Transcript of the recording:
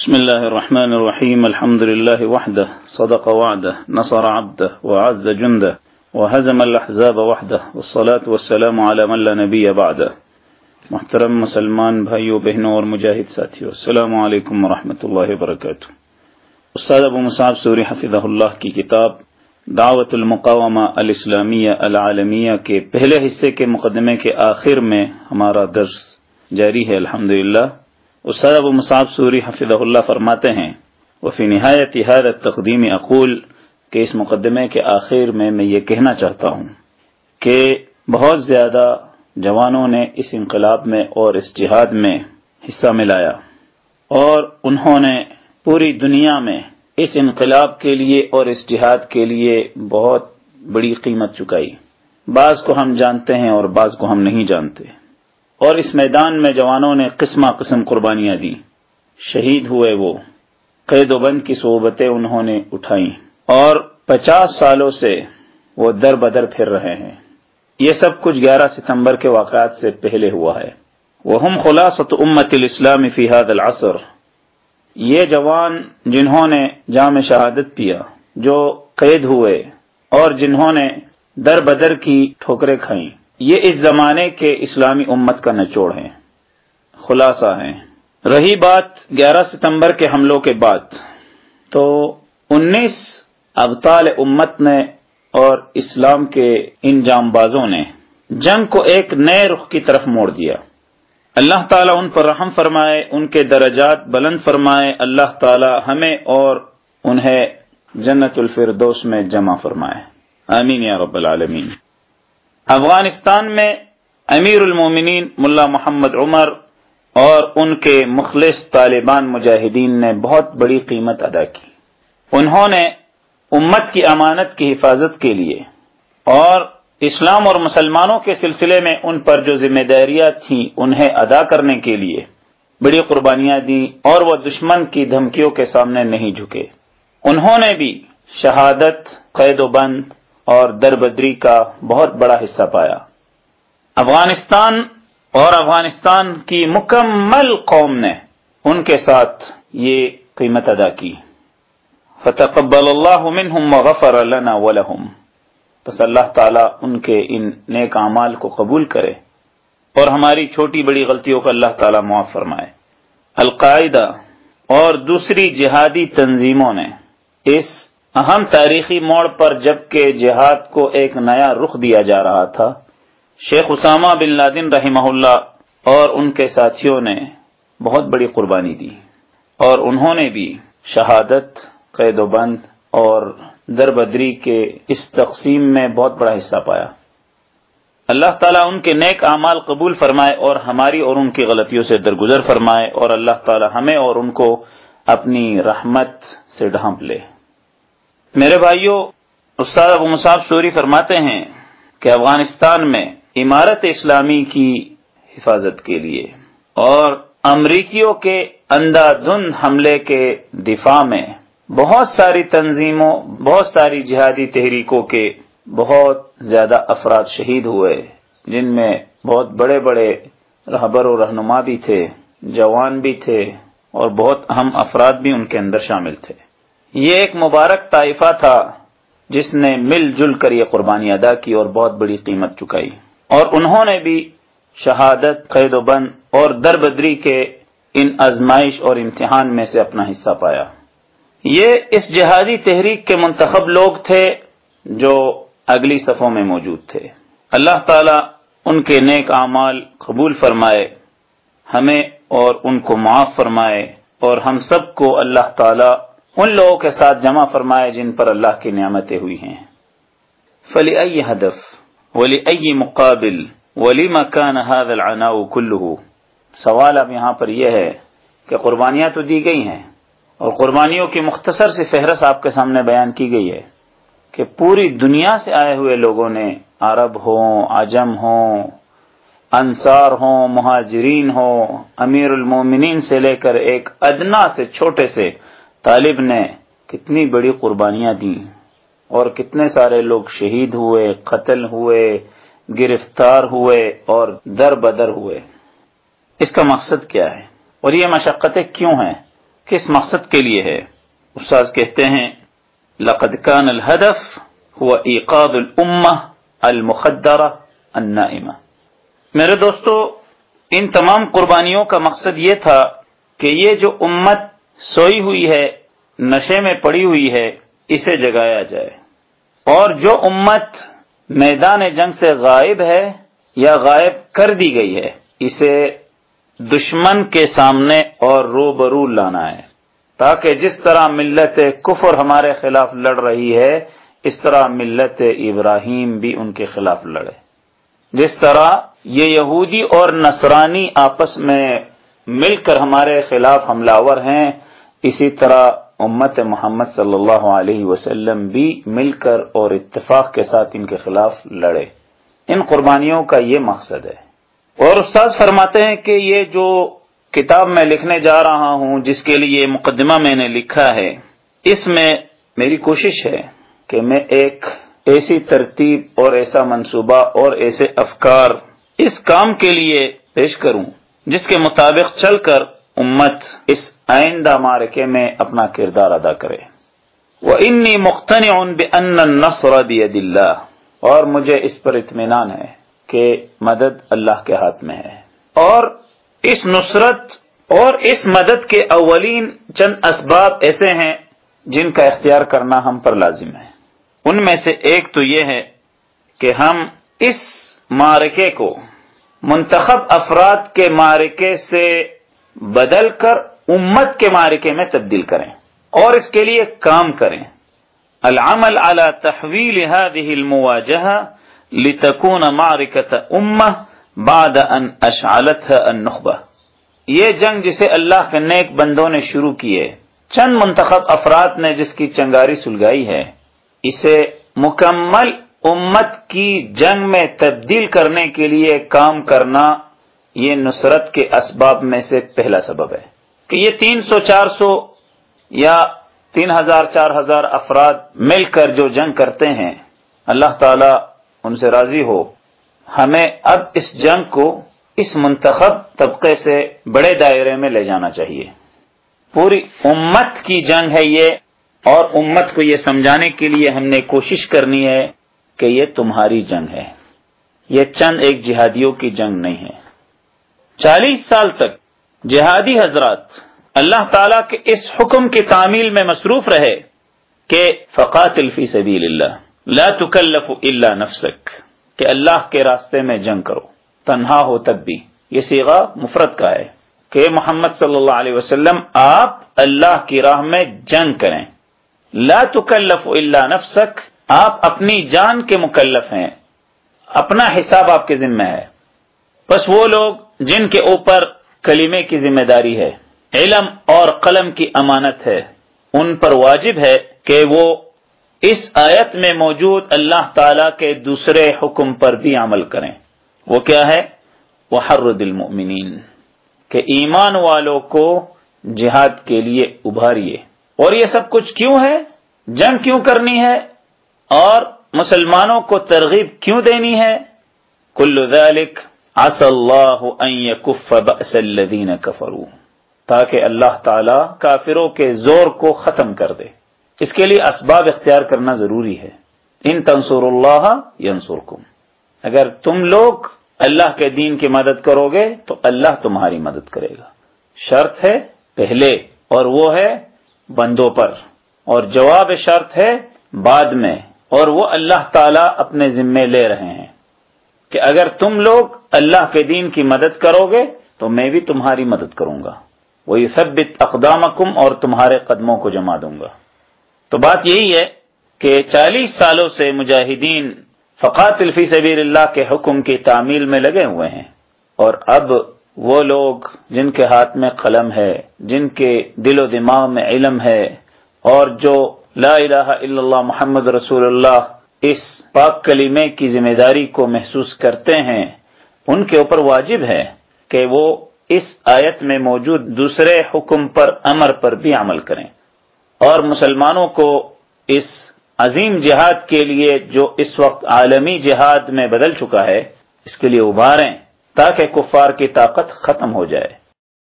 بسم الله الرحمن الرحيم، الحمد لله وحده، صدق وعده، نصر عبده، وعز جنده، وهزم الأحزاب وحده، والصلاة والسلام على من لا نبي بعده. محترم مسلمان بھائیو، بہنوں اور مجاہد ساتھیو، السلام علیکم ورحمۃ اللہ وبرکاتہ. استاد ابو مصعب سوری حفظہ اللہ کی کتاب دعوت المقامہ الاسلامیہ العالمیہ کے پہلے حصے کے مقدمے کے آخر میں ہمارا درس جاری ہے، الحمدللہ. استاد ابو مصعب سوری حفظہ اللہ فرماتے ہیں، وفی نہایت هذا تقدیم اقول کہ اس مقدمے کے آخر میں میں یہ کہنا چاہتا ہوں کہ بہت زیادہ جوانوں نے اس انقلاب میں اور اس جہاد میں حصہ ملایا اور انہوں نے پوری دنیا میں اس انقلاب کے لیے اور اس جہاد کے لیے بہت بڑی قیمت چکائی۔ بعض کو ہم جانتے ہیں اور بعض کو ہم نہیں جانتے۔ اور اس میدان میں جوانوں نے قسمہ قسم قربانیاں دی شہید ہوئے وہ۔ قید و بند کی صحبتیں انہوں نے اٹھائیں۔ اور پچاس سالوں سے وہ در بدر پھر رہے ہیں۔ یہ سب کچھ گیارہ ستمبر کے واقعات سے پہلے ہوا ہے۔ وہ ہم امت الاسلام فی هذا العصر۔ یہ جوان جنہوں نے جام شہادت پیا، جو قید ہوئے اور جنہوں نے در بدر کی ٹھوکریں کھائیں۔ یہ اس زمانے کے اسلامی امت کا نچوڑ ہے خلاصہ ہے رہی بات گیارہ ستمبر کے حملوں کے بعد۔ تو انیس ابطال امت نے اور اسلام کے ان جام بازوں نے جنگ کو ایک نئے رخ کی طرف موڑ دیا۔ اللہ تعالیٰ ان پر رحم فرمائے، ان کے درجات بلند فرمائے۔ اللہ تعالیٰ ہمیں اور انہیں جنت الفردوس میں جمع فرمائے۔ آمین یا رب العالمین۔ افغانستان میں امیر المومنین ملا محمد عمر اور ان کے مخلص طالبان مجاہدین نے بہت بڑی قیمت ادا کی۔ انہوں نے امت کی امانت کی حفاظت کے لیے اور اسلام اور مسلمانوں کے سلسلے میں ان پر جو ذمہ داریاں تھیں انہیں ادا کرنے کے لیے بڑی قربانیاں دی اور وہ دشمن کی دھمکیوں کے سامنے نہیں جھکے۔ انہوں نے بھی شہادت، قید و بند اور دربدری کا بہت بڑا حصہ پایا۔ افغانستان اور افغانستان کی مکمل قوم نے ان کے ساتھ یہ قیمت ادا کی۔ فتقبل اللہ منہم وغفر لنا ولہم پس اللہ تعالیٰ ان کے ان نیک اعمال کو قبول کرے اور ہماری چھوٹی بڑی غلطیوں کا اللہ تعالیٰ معاف فرمائے۔ القاعدہ اور دوسری جہادی تنظیموں نے اس اہم تاریخی موڑ پر جبکہ جہاد کو ایک نیا رخ دیا جا رہا تھا، شیخ اسامہ بن لادن رحمہ اللہ اور ان کے ساتھیوں نے بہت بڑی قربانی دی اور انہوں نے بھی شہادت، قید و بند اور در بدری کے اس تقسیم میں بہت بڑا حصہ پایا۔ اللہ تعالیٰ ان کے نیک اعمال قبول فرمائے اور ہماری اور ان کی غلطیوں سے درگزر فرمائے اور اللہ تعالیٰ ہمیں اور ان کو اپنی رحمت سے ڈھانپ لے۔ میرے بھائیوں استاد ابو مصعب سوری فرماتے ہیں کہ افغانستان میں عمارت اسلامی کی حفاظت کے لیے اور امریکیوں کے اندھا دھند حملے کے دفاع میں بہت ساری تنظیموں، بہت ساری جہادی تحریکوں کے بہت زیادہ افراد شہید ہوئے، جن میں بہت بڑے بڑے رہبر و رہنما بھی تھے، جوان بھی تھے اور بہت اہم افراد بھی ان کے اندر شامل تھے۔ یہ ایک مبارک طائفہ تھا جس نے مل جل کر یہ قربانی ادا کی اور بہت بڑی قیمت چکائی۔ اور انہوں نے بھی شہادت، قید و بند اور در بدری کے ان ازمائش اور امتحان میں سے اپنا حصہ پایا۔ یہ اس جہادی تحریک کے منتخب لوگ تھے جو اگلی صفوں میں موجود تھے۔ اللہ تعالی ان کے نیک اعمال قبول فرمائے، ہمیں اور ان کو معاف فرمائے اور ہم سب کو اللہ تعالی ان لوگوں کے ساتھ جمع فرمائے جن پر اللہ کی نعمتیں ہوئی ہیں۔ فلی ائی ہدف ولی ائی مقابل ولی مکان هذا العناء كله۔ سوال اب یہاں پر یہ ہے کہ قربانیاں تو دی گئی ہیں اور قربانیوں کی مختصر سی فہرست آپ کے سامنے بیان کی گئی ہے کہ پوری دنیا سے آئے ہوئے لوگوں نے عرب ہوں، عجم ہوں، انصار ہوں، مہاجرین ہوں، امیر المومنین سے لے کر ایک ادنا سے چھوٹے سے طالب نے کتنی بڑی قربانیاں دیں اور کتنے سارے لوگ شہید ہوئے، قتل ہوئے، گرفتار ہوئے اور در بدر ہوئے۔ اس کا مقصد کیا ہے؟ اور یہ مشقتیں کیوں ہیں؟ کس مقصد کے لیے ہے؟ استاذ کہتے ہیں، لقد كان الهدف هو ایقاد الامہ المخدرہ النائمہ۔ میرے دوستو، ان تمام قربانیوں کا مقصد یہ تھا کہ یہ جو امت سوئی ہوئی ہے، نشے میں پڑی ہوئی ہے، اسے جگایا جائے۔ اور جو امت میدان جنگ سے غائب ہے یا غائب کر دی گئی ہے، اسے دشمن کے سامنے اور رو برو لانا ہے۔ تاکہ جس طرح ملت کفر ہمارے خلاف لڑ رہی ہے، اس طرح ملت ابراہیم بھی ان کے خلاف لڑے۔ جس طرح یہ یہودی اور نصرانی آپس میں مل کر ہمارے خلاف حملہ ہیں اسی طرح امت محمد صلی اللہ علیہ وسلم بھی مل کر اور اتفاق کے ساتھ ان کے خلاف لڑے۔ ان قربانیوں کا یہ مقصد ہے۔ اور استاذ فرماتے ہیں کہ یہ جو کتاب میں لکھنے جا رہا ہوں، جس کے لیے مقدمہ میں نے لکھا ہے، اس میں میری کوشش ہے کہ میں ایک ایسی ترتیب اور ایسا منصوبہ اور ایسے افکار اس کام کے لیے پیش کروں، جس کے مطابق چل کر امت اس آئندہ مارکے میں اپنا کردار ادا کرے۔ وہ انی مختن نسر اللہ اور مجھے اس پر اطمینان ہے کہ مدد اللہ کے ہاتھ میں ہے۔ اور اس نصرت اور اس مدد کے اولین چند اسباب ایسے ہیں جن کا اختیار کرنا ہم پر لازم ہے۔ ان میں سے ایک تو یہ ہے کہ ہم اس مارکے کو منتخب افراد کے مارکے سے بدل کر امت کے مارکے میں تبدیل کریں اور اس کے لیے کام کریں۔ العمل على تحویل هذه المواجهة لتكون معركة امه بعد ان اشعلتها النخبه یہ جنگ جسے اللہ کے نیک بندوں نے شروع کی ہے۔ چند منتخب افراد نے جس کی چنگاری سلگائی ہے۔ اسے مکمل امت کی جنگ میں تبدیل کرنے کے لیے کام کرنا یہ نصرت کے اسباب میں سے پہلا سبب ہے کہ یہ تین سو چار سو یا تین ہزار چار ہزار افراد مل کر جو جنگ کرتے ہیں، اللہ تعالی ان سے راضی ہو۔ ہمیں اب اس جنگ کو اس منتخب طبقے سے بڑے دائرے میں لے جانا چاہیے۔ پوری امت کی جنگ ہے یہ، اور امت کو یہ سمجھانے کے لیے ہم نے کوشش کرنی ہے کہ یہ تمہاری جنگ ہے۔ یہ چند ایک جہادیوں کی جنگ نہیں ہے۔ چالیس سال تک جہادی حضرات اللہ تعالی کے اس حکم کی تعمیل میں مصروف رہے کہ فقات الفی سبیل اللہ لا تکلف الا نفسک، کہ اللہ کے راستے میں جنگ کرو، تنہا ہو تب بھی۔ یہ سیغا مفرت کا ہے کہ محمد صلی اللہ علیہ وسلم، آپ اللہ کی راہ میں جنگ کریں۔ لا تکلف الا نفسک، آپ اپنی جان کے مکلف ہیں، اپنا حساب آپ کے ذمہ ہے۔ بس وہ لوگ جن کے اوپر کلیمے کی ذمہ داری ہے، علم اور قلم کی امانت ہے۔ ان پر واجب ہے کہ وہ اس آیت میں موجود اللہ تعالی کے دوسرے حکم پر بھی عمل کریں۔ وہ کیا ہے؟ وہ ہر دل کہ ایمان والوں کو جہاد کے لیے ابھاریے۔ اور یہ سب کچھ کیوں ہے؟ جنگ کیوں کرنی ہے؟ اور مسلمانوں کو ترغیب کیوں دینی ہے؟ کل ذلك عسى الله ان يكف تاکہ اللہ تعالی کافروں کے زور کو ختم کر دے۔ اس کے لیے اسباب اختیار کرنا ضروری ہے۔ ان تنصر اللہ ینصرکم۔ اگر تم لوگ اللہ کے دین کی مدد کرو گے، تو اللہ تمہاری مدد کرے گا۔ شرط ہے پہلے، اور وہ ہے بندوں پر۔ اور جواب شرط ہے بعد میں۔ اور وہ اللہ تعالی اپنے ذمے لے رہے ہیں۔ کہ اگر تم لوگ اللہ کے دین کی مدد کرو گے تو میں بھی تمہاری مدد کروں گا۔ وہی سب اقدام اور تمہارے قدموں کو جما دوں گا۔ تو بات یہی ہے کہ چالیس سالوں سے مجاہدین فقات الفی سبیر اللہ کے حکم کی تعمیل میں لگے ہوئے ہیں۔ اور اب وہ لوگ جن کے ہاتھ میں قلم ہے، جن کے دل و دماغ میں علم ہے، اور جو لا الہ الا اللہ محمد رسول اللہ اس پاک کلیمے کی ذمہ داری کو محسوس کرتے ہیں، ان کے اوپر واجب ہے کہ وہ اس آیت میں موجود دوسرے حکم پر امر پر بھی عمل کریں۔ اور مسلمانوں کو اس عظیم جہاد کے لیے جو اس وقت عالمی جہاد میں بدل چکا ہے، اس کے لیے ابھاریں تاکہ کفار کی طاقت ختم ہو جائے۔